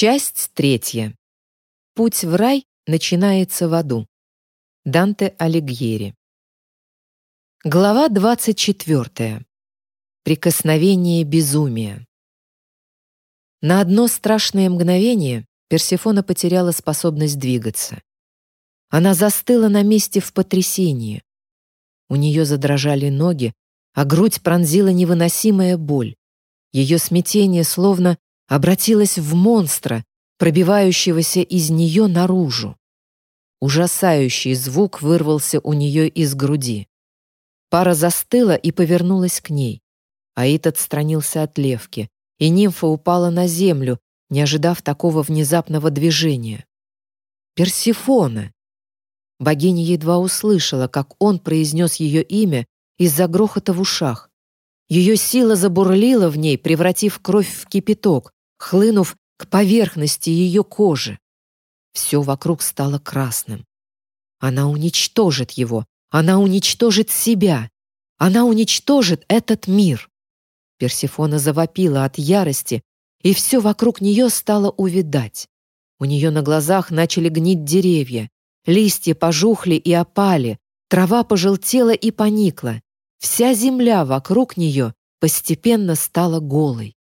Часть третья. Путь в рай начинается в аду. Данте Алигьери. Глава 24. Прикосновение безумия. На одно страшное мгновение Персефона потеряла способность двигаться. Она застыла на месте в потрясении. У нее задрожали ноги, а грудь пронзила невыносимая боль. Ее смятение словно обратилось в монстра, пробивающегося из нее наружу. Ужасающий звук вырвался у нее из груди. Пара застыла и повернулась к ней. Аид отстранился от левки, и нимфа упала на землю, не ожидав такого внезапного движения. «Персифона!» Богиня едва услышала, как он произнес ее имя из-за грохота в ушах. Ее сила забурлила в ней, превратив кровь в кипяток, хлынув к поверхности ее кожи. Все вокруг стало красным. Она уничтожит его, она уничтожит себя, она уничтожит этот мир. Персифона завопила от ярости, и все вокруг нее стало увидать. У нее на глазах начали гнить деревья, листья пожухли и опали, трава пожелтела и поникла. Вся земля вокруг нее постепенно стала голой.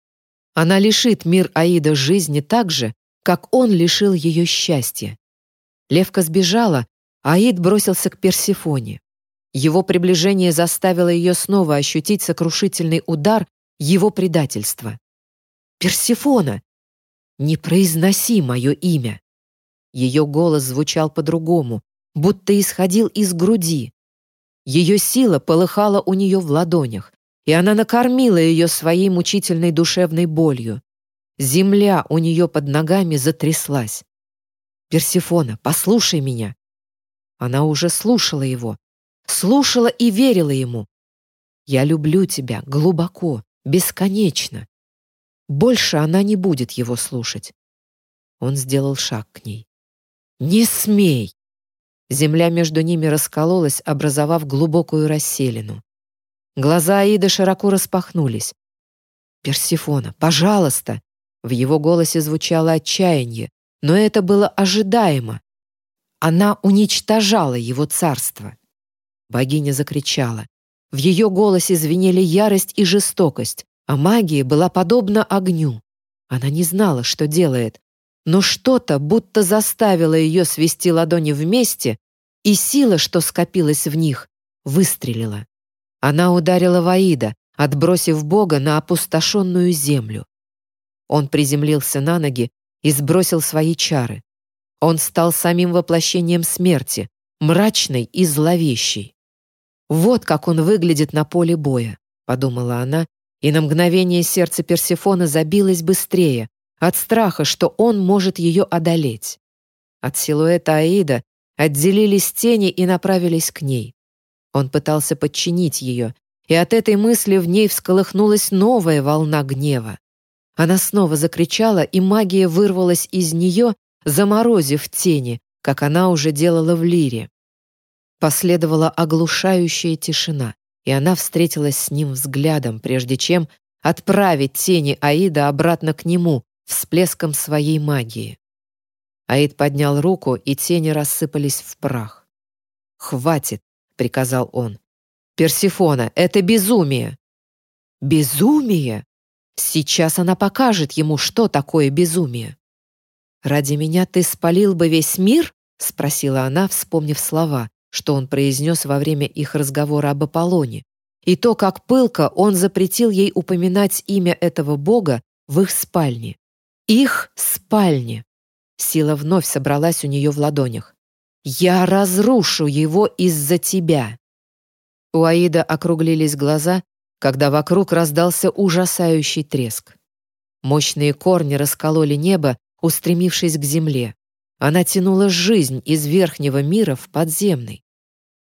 Она лишит мир Аида жизни так же, как он лишил ее счастья. Левка сбежала, Аид бросился к Персифоне. Его приближение заставило ее снова ощутить сокрушительный удар его предательства. «Персифона! Не произноси мое имя!» Ее голос звучал по-другому, будто исходил из груди. Ее сила полыхала у нее в ладонях, и она накормила ее своей мучительной душевной болью. Земля у нее под ногами затряслась. «Персифона, послушай меня!» Она уже слушала его, слушала и верила ему. «Я люблю тебя глубоко, бесконечно. Больше она не будет его слушать. Он сделал шаг к ней. «Не смей!» Земля между ними раскололась, образовав глубокую расселину. Глаза Аиды широко распахнулись. «Персифона, пожалуйста!» В его голосе звучало отчаяние, но это было ожидаемо. Она уничтожала его царство. Богиня закричала. В ее голосе звенели ярость и жестокость, а магия была подобна огню. Она не знала, что делает, но что-то будто заставило ее свести ладони вместе, и сила, что скопилась в них, выстрелила. Она ударила Ваида, отбросив Бога на опустошенную землю. Он приземлился на ноги и сбросил свои чары. Он стал самим воплощением смерти, мрачной и зловещей. «Вот как он выглядит на поле боя», — подумала она, и на мгновение сердце Персефона забилось быстрее от страха, что он может ее одолеть. От силуэта Аида отделились тени и направились к ней. Он пытался подчинить ее, и от этой мысли в ней всколыхнулась новая волна гнева. Она снова закричала, и магия вырвалась из нее, заморозив тени, как она уже делала в лире. Последовала оглушающая тишина, и она встретилась с ним взглядом, прежде чем отправить тени Аида обратно к нему всплеском своей магии. Аид поднял руку, и тени рассыпались в прах. «Хватит», — приказал он. «Персифона, это безумие!» «Безумие?» Сейчас она покажет ему, что такое безумие. «Ради меня ты спалил бы весь мир?» — спросила она, вспомнив слова, что он произнес во время их разговора об Аполлоне, и то, как пылко он запретил ей упоминать имя этого бога в их спальне. Их спальне. Сила вновь собралась у нее в ладонях. «Я разрушу его из-за тебя!» У Аида округлились глаза, когда вокруг раздался ужасающий треск. Мощные корни раскололи небо, устремившись к земле. Она тянула жизнь из верхнего мира в подземный.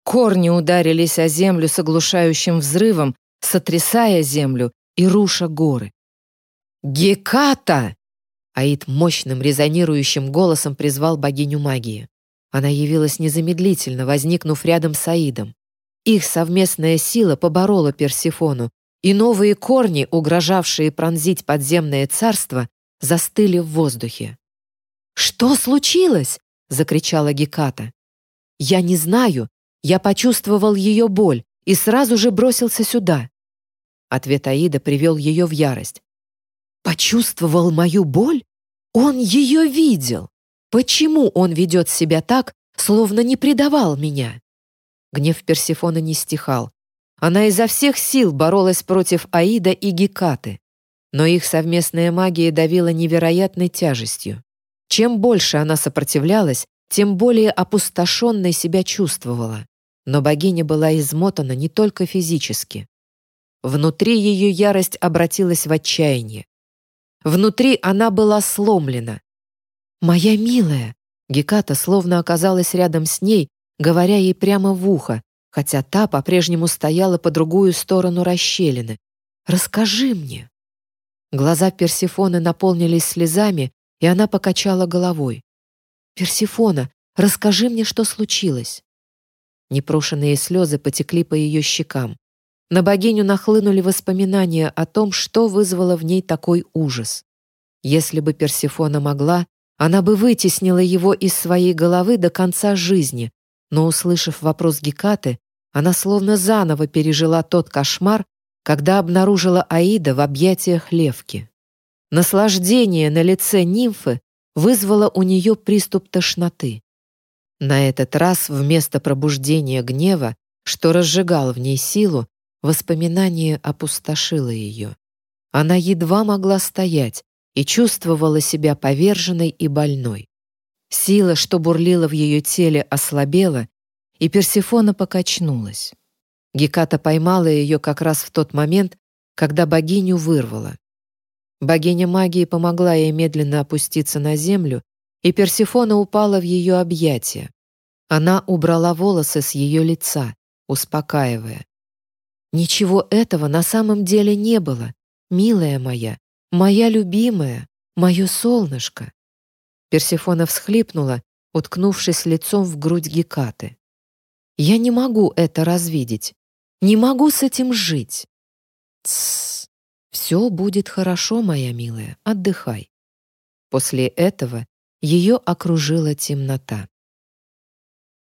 Корни ударились о землю с оглушающим взрывом, сотрясая землю и руша горы. «Геката!» Аид мощным резонирующим голосом призвал богиню магии. Она явилась незамедлительно, возникнув рядом с Аидом. Их совместная сила поборола Персифону, и новые корни, угрожавшие пронзить подземное царство, застыли в воздухе. «Что случилось?» — закричала Геката. «Я не знаю. Я почувствовал ее боль и сразу же бросился сюда». Ответ Аида привел ее в ярость. «Почувствовал мою боль? Он ее видел. Почему он ведет себя так, словно не предавал меня?» Гнев Персифона не стихал. Она изо всех сил боролась против Аида и Гекаты. Но их совместная магия давила невероятной тяжестью. Чем больше она сопротивлялась, тем более опустошенной себя чувствовала. Но богиня была измотана не только физически. Внутри ее ярость обратилась в отчаяние. Внутри она была сломлена. «Моя милая!» Геката словно оказалась рядом с ней, говоря ей прямо в ухо, хотя та по-прежнему стояла по другую сторону расщелины. «Расскажи мне!» Глаза Персифоны наполнились слезами, и она покачала головой. «Персифона, расскажи мне, что случилось». Непрошенные слезы потекли по ее щекам. На богиню нахлынули воспоминания о том, что вызвало в ней такой ужас. Если бы Персифона могла, она бы вытеснила его из своей головы до конца жизни, но, услышав вопрос Гекаты, она словно заново пережила тот кошмар, когда обнаружила Аида в объятиях Левки. Наслаждение на лице нимфы вызвало у нее приступ тошноты. На этот раз вместо пробуждения гнева, что разжигал в ней силу, воспоминание опустошило ее. Она едва могла стоять и чувствовала себя поверженной и больной. Сила, что бурлила в ее теле, ослабела, и Персифона покачнулась. Геката поймала ее как раз в тот момент, когда богиню вырвала. Богиня магии помогла ей медленно опуститься на землю, и Персифона упала в ее объятия. Она убрала волосы с ее лица, успокаивая. «Ничего этого на самом деле не было, милая моя, моя любимая, мое солнышко». Персифона всхлипнула, уткнувшись лицом в грудь Гекаты. «Я не могу это развидеть, не могу с этим жить». «Тссс, «Все будет хорошо, моя милая, отдыхай». После этого ее окружила темнота.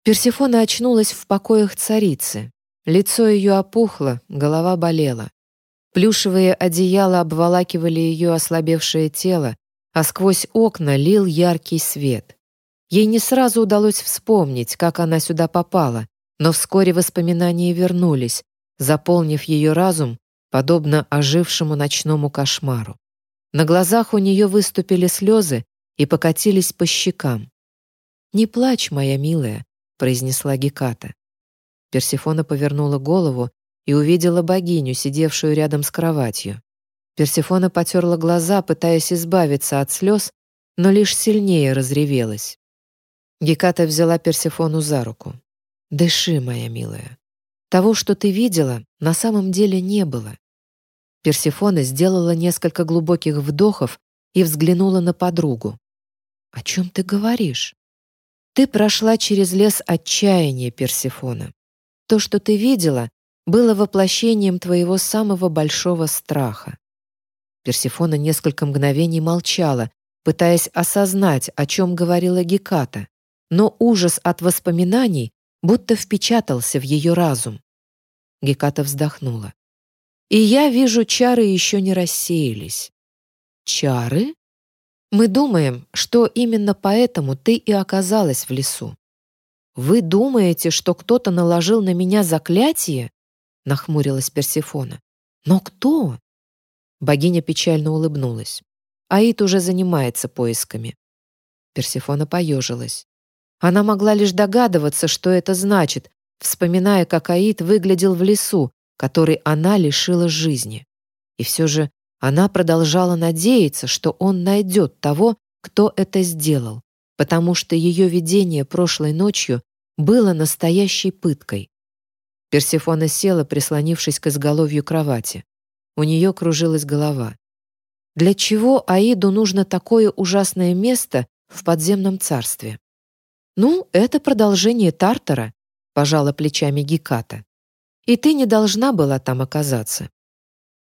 Персифона очнулась в покоях царицы. Лицо ее опухло, голова болела. Плюшевые одеяла обволакивали ее ослабевшее тело, а сквозь окна лил яркий свет. Ей не сразу удалось вспомнить, как она сюда попала, но вскоре воспоминания вернулись, заполнив ее разум подобно ожившему ночному кошмару. На глазах у нее выступили слезы и покатились по щекам. «Не плачь, моя милая», — произнесла Геката. Персифона повернула голову и увидела богиню, сидевшую рядом с кроватью. Персифона потерла глаза, пытаясь избавиться от слез, но лишь сильнее разревелась. Геката взяла Персифону за руку. «Дыши, моя милая. Того, что ты видела, на самом деле не было. Персифона сделала несколько глубоких вдохов и взглянула на подругу. «О чем ты говоришь?» «Ты прошла через лес отчаяния, Персифона. То, что ты видела, было воплощением твоего самого большого страха». Персифона несколько мгновений молчала, пытаясь осознать, о чем говорила Геката, но ужас от воспоминаний будто впечатался в ее разум. Геката вздохнула. И я вижу, чары еще не рассеялись. Чары? Мы думаем, что именно поэтому ты и оказалась в лесу. Вы думаете, что кто-то наложил на меня заклятие? Нахмурилась Персефона. Но кто? Богиня печально улыбнулась. Аид уже занимается поисками. Персефона поежилась. Она могла лишь догадываться, что это значит, вспоминая, как Аид выглядел в лесу, который она лишила жизни. И все же она продолжала надеяться, что он найдет того, кто это сделал, потому что ее видение прошлой ночью было настоящей пыткой. Персефона села, прислонившись к изголовью кровати. У нее кружилась голова. Для чего Аиду нужно такое ужасное место в подземном царстве? «Ну, это продолжение Тартара», — пожала плечами Геката и ты не должна была там оказаться».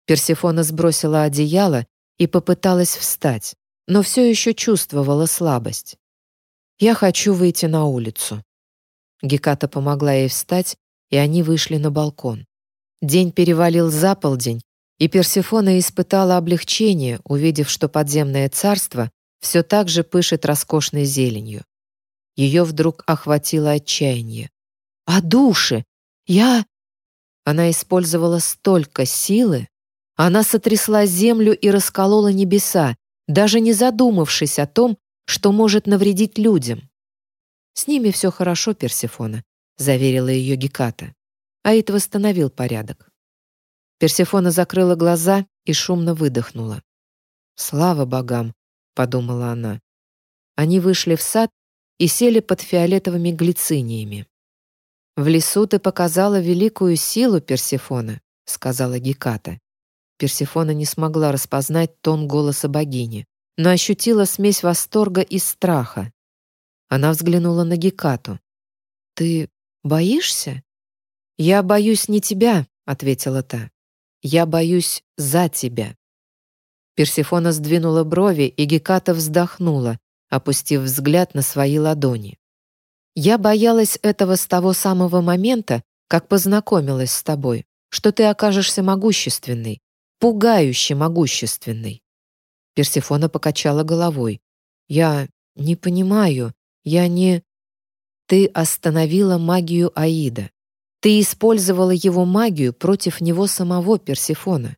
Персефона сбросила одеяло и попыталась встать, но все еще чувствовала слабость. «Я хочу выйти на улицу». Геката помогла ей встать, и они вышли на балкон. День перевалил за полдень, и Персефона испытала облегчение, увидев, что подземное царство все так же пышет роскошной зеленью. Ее вдруг охватило отчаяние. «А души! Я...» Она использовала столько силы. Она сотрясла землю и расколола небеса, даже не задумавшись о том, что может навредить людям. «С ними все хорошо, Персефона», — заверила ее Геката. Аид восстановил порядок. Персефона закрыла глаза и шумно выдохнула. «Слава богам!» — подумала она. Они вышли в сад и сели под фиолетовыми глициниями. «В лесу ты показала великую силу, Персефона», — сказала Геката. Персефона не смогла распознать тон голоса богини, но ощутила смесь восторга и страха. Она взглянула на Гекату. «Ты боишься?» «Я боюсь не тебя», — ответила та. «Я боюсь за тебя». Персефона сдвинула брови, и Геката вздохнула, опустив взгляд на свои ладони. «Я боялась этого с того самого момента, как познакомилась с тобой, что ты окажешься могущественной, пугающе могущественной». Персефона покачала головой. «Я не понимаю, я не...» «Ты остановила магию Аида. Ты использовала его магию против него самого Персефона.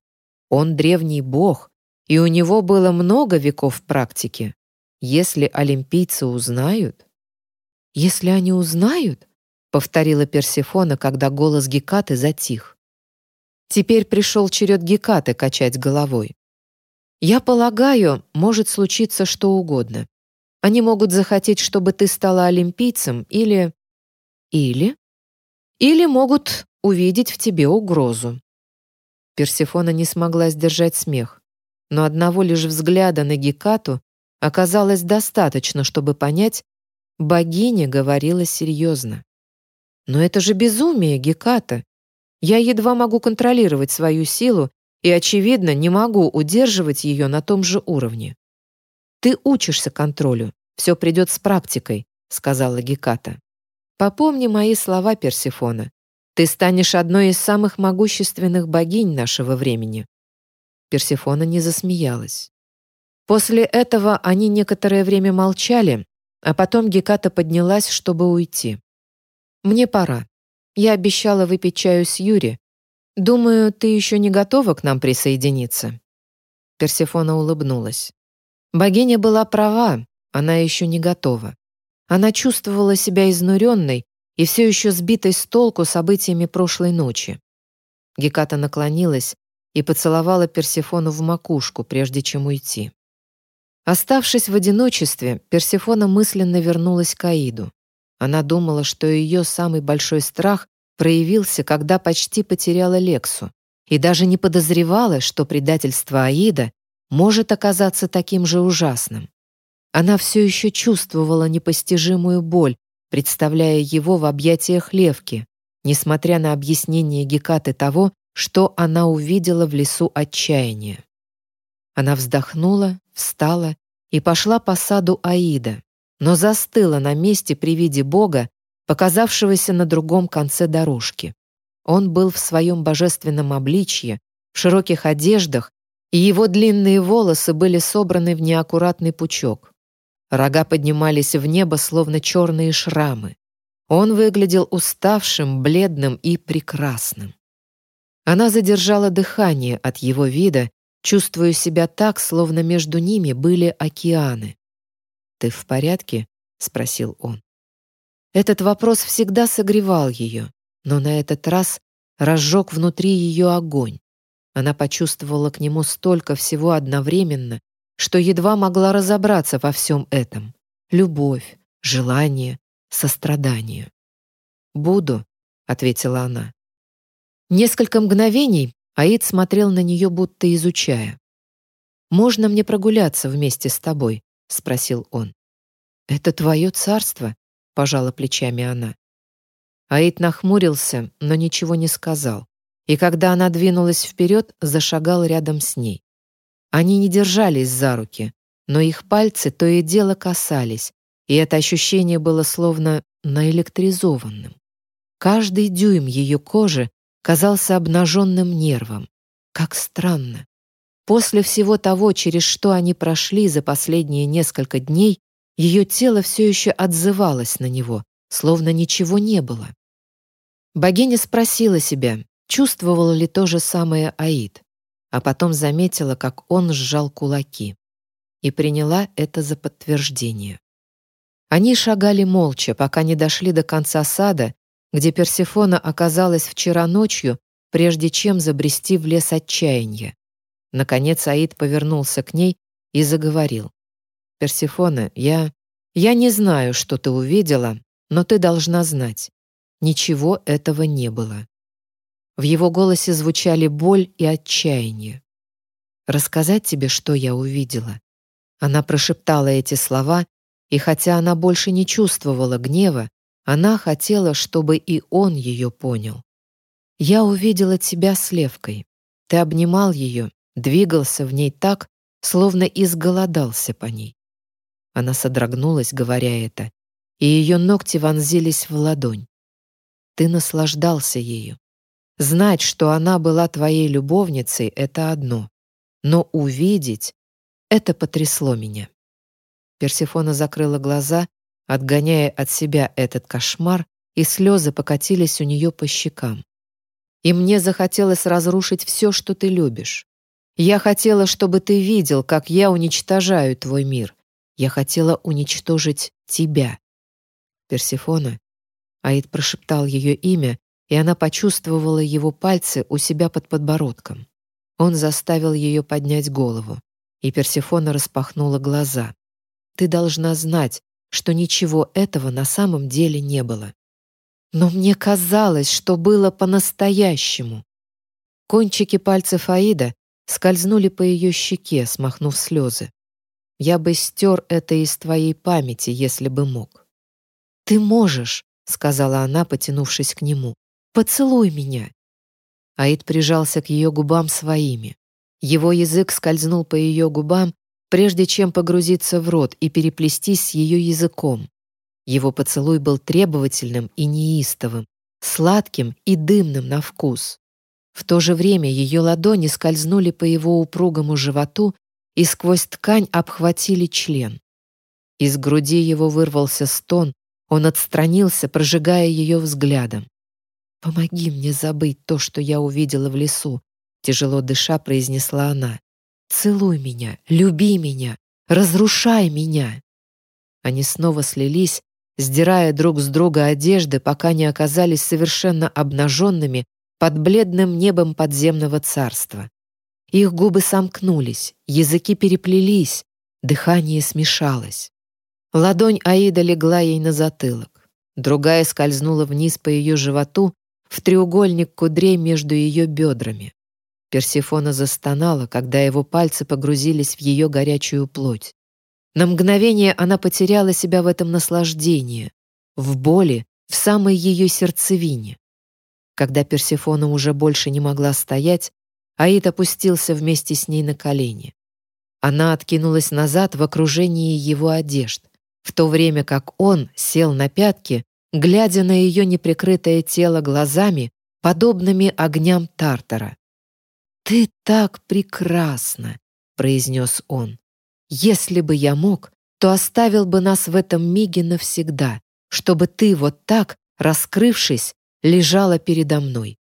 Он древний бог, и у него было много веков практики. Если олимпийцы узнают...» «Если они узнают?» — повторила Персефона, когда голос Гекаты затих. Теперь пришел черед Гекаты качать головой. «Я полагаю, может случиться что угодно. Они могут захотеть, чтобы ты стала олимпийцем, или... Или? Или могут увидеть в тебе угрозу». Персефона не смогла сдержать смех, но одного лишь взгляда на Гекату оказалось достаточно, чтобы понять, богиня говорила серьезно. «Но это же безумие, Геката. Я едва могу контролировать свою силу и, очевидно, не могу удерживать ее на том же уровне. «Ты учишься контролю, все придет с практикой», — сказала Геката. «Попомни мои слова, Персифона. Ты станешь одной из самых могущественных богинь нашего времени». Персифона не засмеялась. После этого они некоторое время молчали, а потом Геката поднялась, чтобы уйти. «Мне пора. Я обещала выпить чаю с Юри. Думаю, ты еще не готова к нам присоединиться». Персефона улыбнулась. Богиня была права, она еще не готова. Она чувствовала себя изнуренной и все еще сбитой с толку событиями прошлой ночи. Геката наклонилась и поцеловала Персефону в макушку, прежде чем уйти. Оставшись в одиночестве, Персефона мысленно вернулась к Аиду. Она думала, что ее самый большой страх проявился, когда почти потеряла Лексу, и даже не подозревала, что предательство Аида может оказаться таким же ужасным. Она все еще чувствовала непостижимую боль, представляя его в объятиях Левки, несмотря на объяснение Гекаты того, что она увидела в лесу отчаяния. Она вздохнула, встала и пошла по саду Аида, но застыла на месте при виде Бога, показавшегося на другом конце дорожки. Он был в своем божественном обличье, в широких одеждах, его длинные волосы были собраны в неаккуратный пучок. Рога поднимались в небо, словно черные шрамы. Он выглядел уставшим, бледным и прекрасным. Она задержала дыхание от его вида, чувствуя себя так, словно между ними были океаны. «Ты в порядке?» — спросил он. Этот вопрос всегда согревал ее, но на этот раз разжег внутри ее огонь. Она почувствовала к нему столько всего одновременно, что едва могла разобраться во всем этом. Любовь, желание, сострадание. «Буду», — ответила она. Несколько мгновений Аид смотрел на нее, будто изучая. «Можно мне прогуляться вместе с тобой?» — спросил он. «Это твое царство», — пожала плечами она. Аид нахмурился, но ничего не сказал. И когда она двинулась вперед, зашагал рядом с ней. Они не держались за руки, но их пальцы то и дело касались, и это ощущение было словно наэлектризованным. Каждый дюйм ее кожи казался обнаженным нервом. Как странно. После всего того, через что они прошли за последние несколько дней, ее тело все еще отзывалось на него, словно ничего не было. Богиня спросила себя, чувствовала ли то же самое Аид, а потом заметила, как он сжал кулаки, и приняла это за подтверждение. Они шагали молча, пока не дошли до конца сада, где Персефона оказалась вчера ночью, прежде чем забрести в лес отчаяния. Наконец Аид повернулся к ней и заговорил. «Персефона, я... я не знаю, что ты увидела, но ты должна знать. Ничего этого не было. В его голосе звучали боль и отчаяние. «Рассказать тебе, что я увидела?» Она прошептала эти слова, и хотя она больше не чувствовала гнева, она хотела, чтобы и он ее понял. «Я увидела тебя с Левкой. Ты обнимал ее, двигался в ней так, словно изголодался по ней». Она содрогнулась, говоря это, и ее ногти вонзились в ладонь. Ты наслаждался ею. Знать, что она была твоей любовницей, — это одно. Но увидеть — это потрясло меня. Персифона закрыла глаза, отгоняя от себя этот кошмар, и слезы покатились у нее по щекам. И мне захотелось разрушить все, что ты любишь. Я хотела, чтобы ты видел, как я уничтожаю твой мир. Я хотела уничтожить тебя. Персифона, Аид прошептал ее имя, и она почувствовала его пальцы у себя под подбородком. Он заставил ее поднять голову, и Персефона распахнула глаза. «Ты должна знать, что ничего этого на самом деле не было. Но мне казалось, что было по-настоящему». Кончики пальцев Аида скользнули по ее щеке, смахнув слезы. «Я бы стер это из твоей памяти, если бы мог». «Ты можешь», — сказала она, потянувшись к нему. Поцелуй меня!» Аид прижался к ее губам своими. Его язык скользнул по ее губам, прежде чем погрузиться в рот и переплестись с ее языком. Его поцелуй был требовательным и неистовым, сладким и дымным на вкус. В то же время ее ладони скользнули по его упругому животу и сквозь ткань обхватили член. Из груди его вырвался стон, он отстранился, прожигая ее взглядом. «Помоги мне забыть то, что я увидела в лесу», — тяжело дыша произнесла она. «Целуй меня, люби меня, разрушай меня». Они снова слились, сдирая друг с друга одежды, пока не оказались совершенно обнаженными под бледным небом подземного царства. Их губы сомкнулись, языки переплелись, дыхание смешалось. Ладонь Аида легла ей на затылок, другая скользнула вниз по ее животу, в треугольник кудрей между ее бедрами. Персифона застонала, когда его пальцы погрузились в ее горячую плоть. На мгновение она потеряла себя в этом наслаждении, в боли, в самой ее сердцевине. Когда Персифона уже больше не могла стоять, Аид опустился вместе с ней на колени. Она откинулась назад в окружении его одежд, в то время как он сел на пятки глядя на ее неприкрытое тело глазами, подобными огням Тартара. «Ты так прекрасна!» — произнес он. «Если бы я мог, то оставил бы нас в этом миге навсегда, чтобы ты вот так, раскрывшись, лежала передо мной».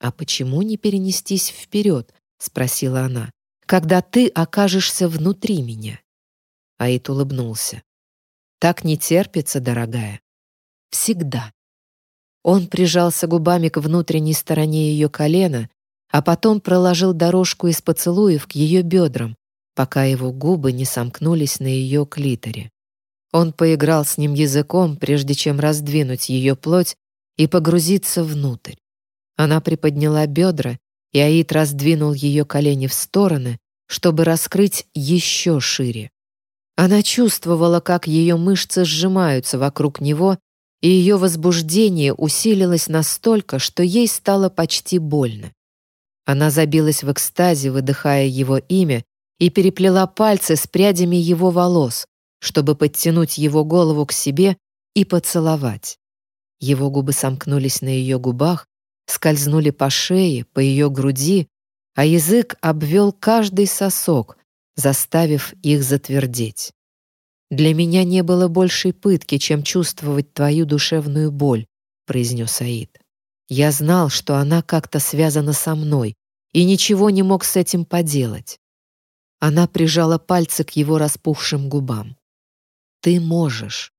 «А почему не перенестись вперед?» — спросила она. «Когда ты окажешься внутри меня?» Аид улыбнулся. «Так не терпится, дорогая. Всегда. Он прижался губами к внутренней стороне ее колена, а потом проложил дорожку из поцелуев к ее бедрам, пока его губы не сомкнулись на ее клиторе. Он поиграл с ним языком, прежде чем раздвинуть ее плоть и погрузиться внутрь. Она приподняла бедра, и Аид раздвинул ее колени в стороны, чтобы раскрыть еще шире. Она чувствовала, как ее мышцы сжимаются вокруг него, и ее возбуждение усилилось настолько, что ей стало почти больно. Она забилась в экстазе, выдыхая его имя, и переплела пальцы с прядями его волос, чтобы подтянуть его голову к себе и поцеловать. Его губы сомкнулись на ее губах, скользнули по шее, по ее груди, а язык обвел каждый сосок, заставив их затвердеть. «Для меня не было большей пытки, чем чувствовать твою душевную боль», — произнес Аид. «Я знал, что она как-то связана со мной, и ничего не мог с этим поделать». Она прижала пальцы к его распухшим губам. «Ты можешь».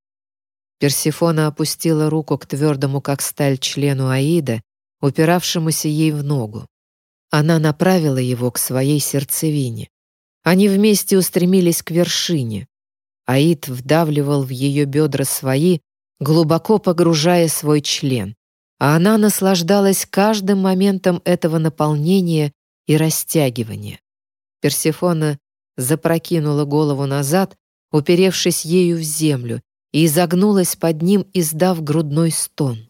Персифона опустила руку к твердому, как сталь, члену Аида, упиравшемуся ей в ногу. Она направила его к своей сердцевине. Они вместе устремились к вершине. Аид вдавливал в ее бедра свои, глубоко погружая свой член, а она наслаждалась каждым моментом этого наполнения и растягивания. Персефона запрокинула голову назад, уперевшись ею в землю, и изогнулась под ним, издав грудной стон.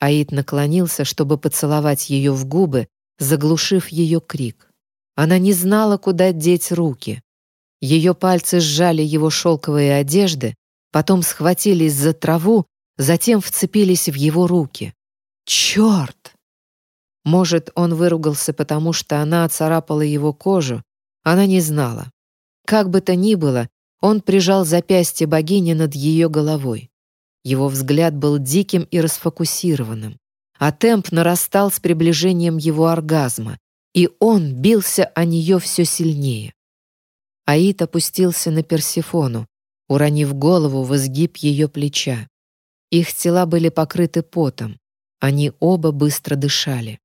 Аид наклонился, чтобы поцеловать ее в губы, заглушив ее крик. Она не знала, куда деть руки. Ее пальцы сжали его шелковые одежды, потом схватились за траву, затем вцепились в его руки. «Черт!» Может, он выругался, потому что она оцарапала его кожу, она не знала. Как бы то ни было, он прижал запястье богини над ее головой. Его взгляд был диким и расфокусированным, а темп нарастал с приближением его оргазма, и он бился о нее все сильнее. Аид опустился на Персифону, уронив голову в изгиб ее плеча. Их тела были покрыты потом, они оба быстро дышали.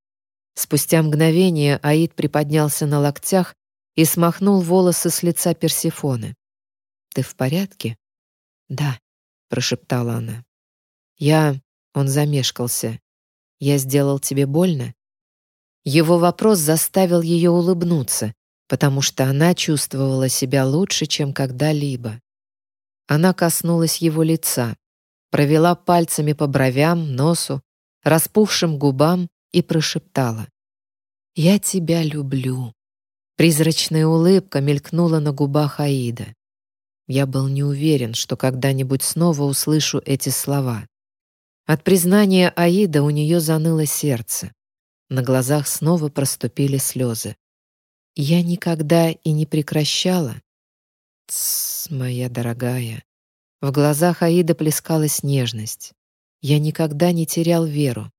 Спустя мгновение Аид приподнялся на локтях и смахнул волосы с лица Персифоны. «Ты в порядке?» «Да», — прошептала она. «Я...» — он замешкался. «Я сделал тебе больно?» Его вопрос заставил ее улыбнуться, потому что она чувствовала себя лучше, чем когда-либо. Она коснулась его лица, провела пальцами по бровям, носу, распухшим губам и прошептала. «Я тебя люблю». Призрачная улыбка мелькнула на губах Аида. Я был не уверен, что когда-нибудь снова услышу эти слова. От признания Аида у нее заныло сердце. На глазах снова проступили слезы. Я никогда и не прекращала. Тсс, моя дорогая. В глазах Аида плескалась нежность. Я никогда не терял веру.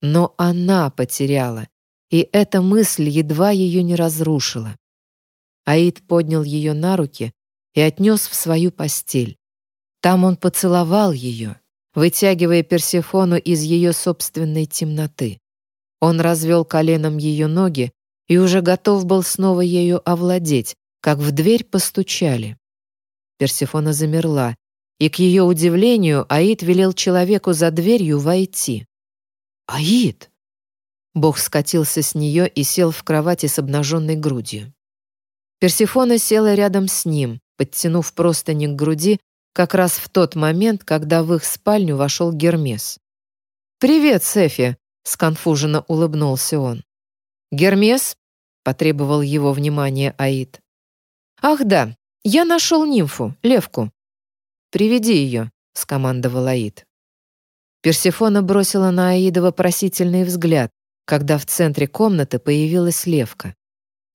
Но она потеряла, и эта мысль едва ее не разрушила. Аид поднял ее на руки и отнес в свою постель. Там он поцеловал ее, вытягивая Персефону из ее собственной темноты. Он развел коленом ее ноги и уже готов был снова ею овладеть, как в дверь постучали. Персефона замерла, и, к ее удивлению, Аид велел человеку за дверью войти. «Аид!» Бог скатился с нее и сел в кровати с обнаженной грудью. Персефона села рядом с ним, подтянув простыни к груди, как раз в тот момент, когда в их спальню вошел Гермес. «Привет, Сефи!» сконфуженно улыбнулся он. «Гермес?» — потребовал его внимание Аид. «Ах да, я нашел нимфу, левку». «Приведи ее», — скомандовал Аид. Персефона бросила на Аида вопросительный взгляд, когда в центре комнаты появилась левка.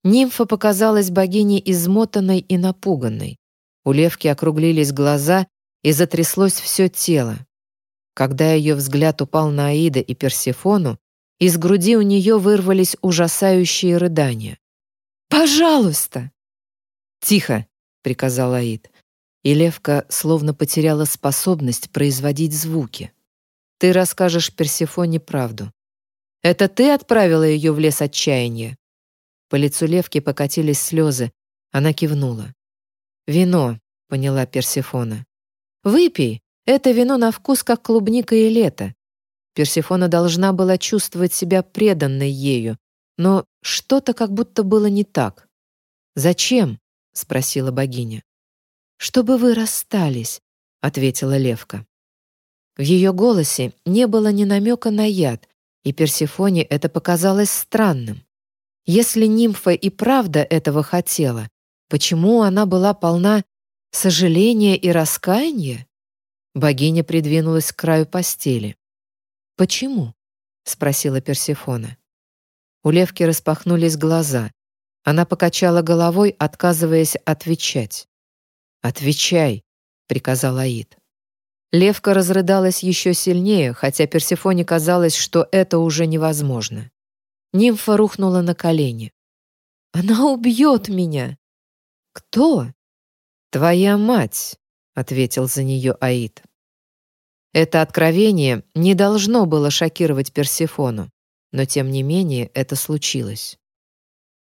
Нимфа показалась богиней измотанной и напуганной. У левки округлились глаза и затряслось все тело. Когда ее взгляд упал на Аида и Персефону, из груди у нее вырвались ужасающие рыдания. «Пожалуйста!» «Тихо!» — приказал Аид. И Левка словно потеряла способность производить звуки. «Ты расскажешь Персефоне правду. Это ты отправила ее в лес отчаяния?» По лицу Левки покатились слезы. Она кивнула. «Вино», — поняла Персефона. «Выпей, это вино на вкус, как клубника и лето. Персефона должна была чувствовать себя преданной ею, но что-то как будто было не так. «Зачем?» — спросила богиня. «Чтобы вы расстались», — ответила Левка. В ее голосе не было ни намека на яд, и Персефоне это показалось странным. Если нимфа и правда этого хотела, почему она была полна сожаления и раскаяния? Богиня придвинулась к краю постели. «Почему?» — спросила Персефона. У Левки распахнулись глаза. Она покачала головой, отказываясь отвечать. «Отвечай», — приказал Аид. Левка разрыдалась еще сильнее, хотя Персефоне казалось, что это уже невозможно. Нимфа рухнула на колени. «Она убьет меня!» «Кто?» «Твоя мать», — ответил за нее Аид. Это откровение не должно было шокировать Персефону, но тем не менее это случилось.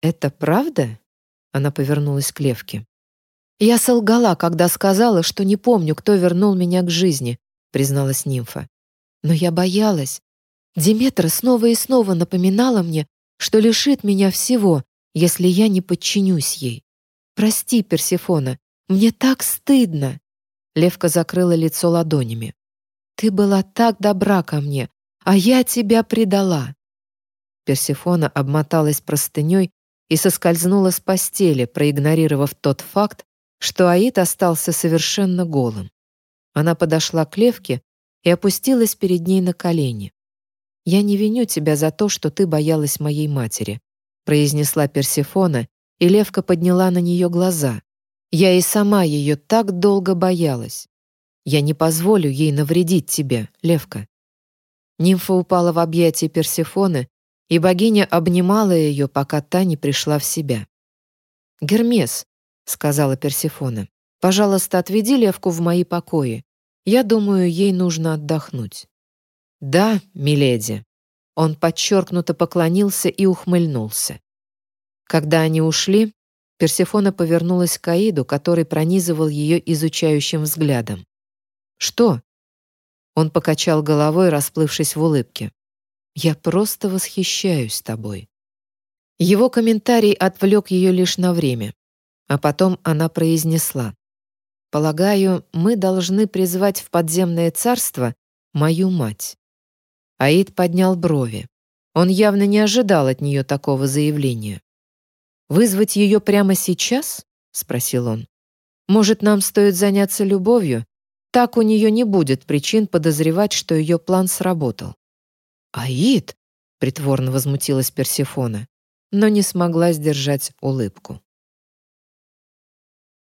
«Это правда?» — она повернулась к Левке. «Я солгала, когда сказала, что не помню, кто вернул меня к жизни», — призналась нимфа. «Но я боялась. Диметра снова и снова напоминала мне, что лишит меня всего, если я не подчинюсь ей. Прости, Персефона, мне так стыдно!» Левка закрыла лицо ладонями. «Ты была так добра ко мне, а я тебя предала!» Персефона обмоталась простыней и соскользнула с постели, проигнорировав тот факт, что Аид остался совершенно голым. Она подошла к Левке и опустилась перед ней на колени. «Я не виню тебя за то, что ты боялась моей матери», произнесла Персефона, и Левка подняла на нее глаза. «Я и сама ее так долго боялась. Я не позволю ей навредить тебе, Левка». Нимфа упала в объятия Персефоны, и богиня обнимала ее, пока та не пришла в себя. «Гермес», — сказала Персефона, — «пожалуйста, отведи Левку в мои покои. Я думаю, ей нужно отдохнуть». «Да, миледи». Он подчеркнуто поклонился и ухмыльнулся. Когда они ушли, Персефона повернулась к Аиду, который пронизывал ее изучающим взглядом. «Что?» Он покачал головой, расплывшись в улыбке. «Я просто восхищаюсь тобой». Его комментарий отвлек ее лишь на время, а потом она произнесла. «Полагаю, мы должны призвать в подземное царство мою мать». Аид поднял брови. Он явно не ожидал от нее такого заявления. «Вызвать ее прямо сейчас?» — спросил он. «Может, нам стоит заняться любовью? Так у нее не будет причин подозревать, что ее план сработал». «Аид!» — притворно возмутилась Персефона, но не смогла сдержать улыбку.